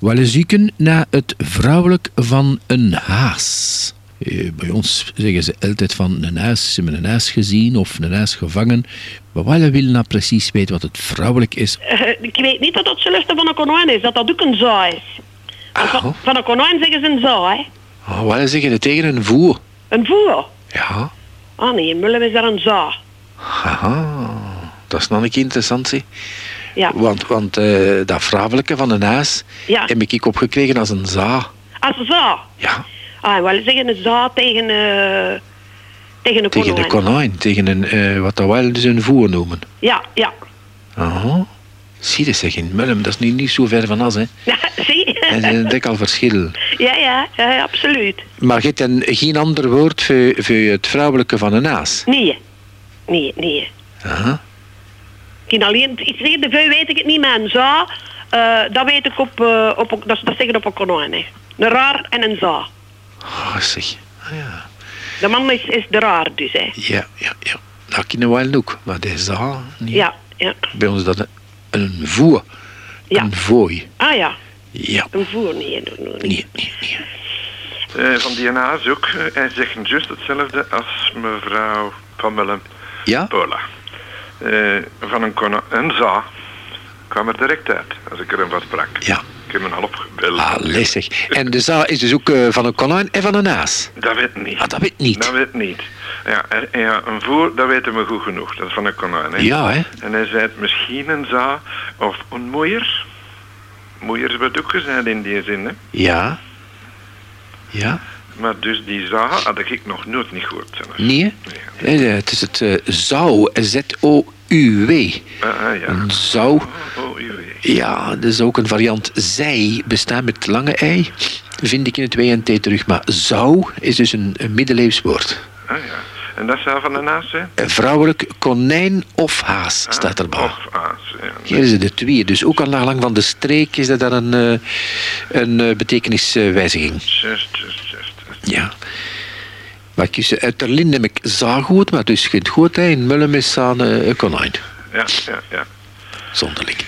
Wel eens zoeken naar het vrouwelijk van een haas. Eh, Bij ons zeggen ze altijd van een huis, ze hebben een huis gezien of een huis gevangen. Maar wij willen nou precies weten wat het vrouwelijk is. Eh, ik weet niet dat dat hetzelfde van een konijn is, dat dat ook een za is. Ah. Van, van een konijn zeggen ze een za, hè. Oh, wij zeggen het tegen een voer. Een voer. Ja, Ah nee, in Mullum is er een za. haha. Dat is nog een keer interessant, zie. Ja. Want, want eh, dat vrouwelijke van een huis Ja. heb ik opgekregen als een za. Als een za. Ja, Ah, wel zeggen een za tegen, eh tegen een tegen konijn. de konijn. Tegen een, wat dat wij dus een voer noemen. Ja, ja. Aha. Zie je, zeg in Mullum, dat is nu niet zo ver van ons, hè. Ja, zie Er is een dik al verschil. Ja, ja, ja, absoluut. Maar je hebt geen ander woord voor, voor het vrouwelijke van een haas? Nee. Nee, nee. Aha. Alleen iets tegen de veu weet ik het niet, maar een za, eh, dat weet ik op, eh, op dat, is- dat zeggen op een konijn, hè. Een raar en een za. Oh, zeg. Ah, ja. De man is, is de raar dus, hè. Ja, ja, ja. Dat kennen wij ook. Maar de za, niet. Ja, ja. Bij ons is dat een, een voer. Ja. Een vooi. Ah ja, Ja. een voer, nee, nee, nee. nee. Nee, nee, nee. Eh, van die naast ook. Hij zegt juist hetzelfde als mevrouw van Willem Ja? Paula. Eh, van een, een za kwam er direct uit als ik er een wat sprak. Ja. Ik heb hem al opgebeld. Ah, zeg. En de za is dus ook eh, van een konijn en van een haas. Dat weet ik niet. Ah, dat weet ik niet. Dat weet niet. Ja, en- ja, een voer, dat weten we goed genoeg. Dat is van een konijn. Hè? Ja, hè. En hij zei het misschien een za of een moeier. Moeier wordt ook gezegd in die zin. Hè? Ja. Ja. Maar dus die za had ik nog nooit niet gehoord. Nee, hè? Nee, eh, Het is het eh, zou. Z-O-U-W. Ah, ah, ja. Zou. Ja, dat is ook een variant zij, bestaat met lange ei. Vind ik in het WNT terug. Maar zou is dus een, een middeleeuws woord. Ah ja. En dat zou van de naast? Een Vrouwelijk konijn of haas staat erbij. Of aas, ja. Hier is het de twee. Dus ook al naar lang van de streek is dat dan een, eh, een eh, betekeniswijziging. Just, just, just. Ja. Maar kies uit Terlinde heb ik zaaggoed, maar dus geen goed. hè. In Mullum is aan eh, een konijn. Ja, ja, ja. Zonderling.